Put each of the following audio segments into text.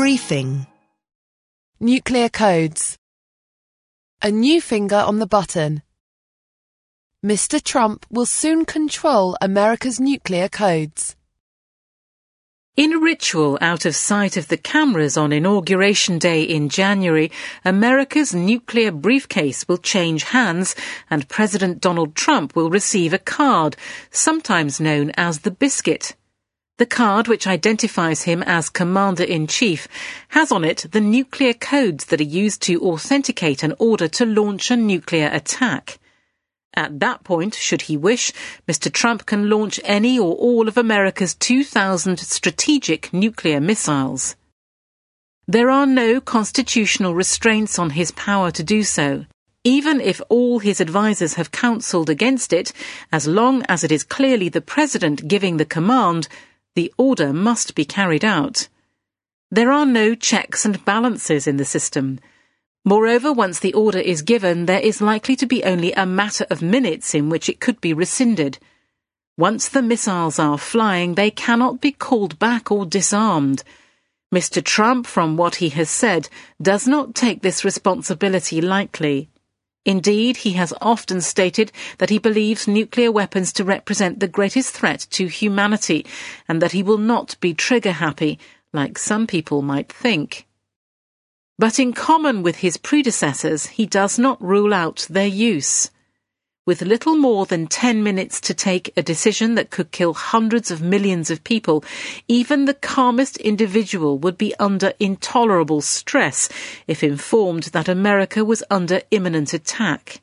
briefing. Nuclear codes. A new finger on the button. Mr. Trump will soon control America's nuclear codes. In a ritual out of sight of the cameras on Inauguration Day in January, America's nuclear briefcase will change hands and President Donald Trump will receive a card, sometimes known as the biscuit. The card, which identifies him as Commander in Chief, has on it the nuclear codes that are used to authenticate an order to launch a nuclear attack. At that point, should he wish, Mr. Trump can launch any or all of America's 2,000 strategic nuclear missiles. There are no constitutional restraints on his power to do so. Even if all his advisers have counselled against it, as long as it is clearly the President giving the command, the order must be carried out. There are no checks and balances in the system. Moreover, once the order is given, there is likely to be only a matter of minutes in which it could be rescinded. Once the missiles are flying, they cannot be called back or disarmed. Mr. Trump, from what he has said, does not take this responsibility lightly. Indeed, he has often stated that he believes nuclear weapons to represent the greatest threat to humanity and that he will not be trigger happy, like some people might think. But in common with his predecessors, he does not rule out their use. With little more than 10 minutes to take a decision that could kill hundreds of millions of people, even the calmest individual would be under intolerable stress if informed that America was under imminent attack.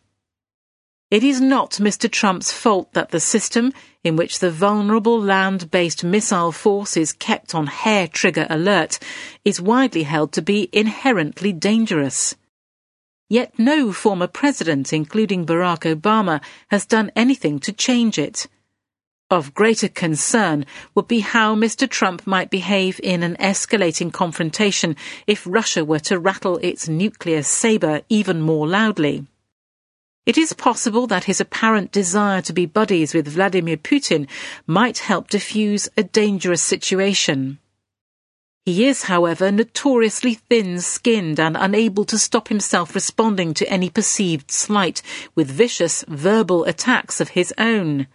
It is not Mr. Trump's fault that the system, in which the vulnerable land based missile force is kept on hair trigger alert, is widely held to be inherently dangerous. Yet no former president, including Barack Obama, has done anything to change it. Of greater concern would be how Mr. Trump might behave in an escalating confrontation if Russia were to rattle its nuclear sabre even more loudly. It is possible that his apparent desire to be buddies with Vladimir Putin might help diffuse a dangerous situation. He is, however, notoriously thin skinned and unable to stop himself responding to any perceived slight with vicious verbal attacks of his own.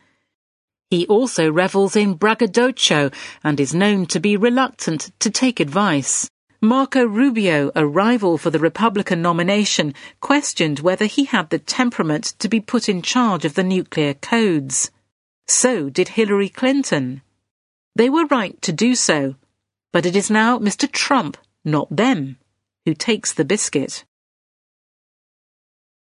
He also revels in braggadocio and is known to be reluctant to take advice. Marco Rubio, a rival for the Republican nomination, questioned whether he had the temperament to be put in charge of the nuclear codes. So did Hillary Clinton. They were right to do so, but it is now Mr. Trump, not them, who takes the biscuit.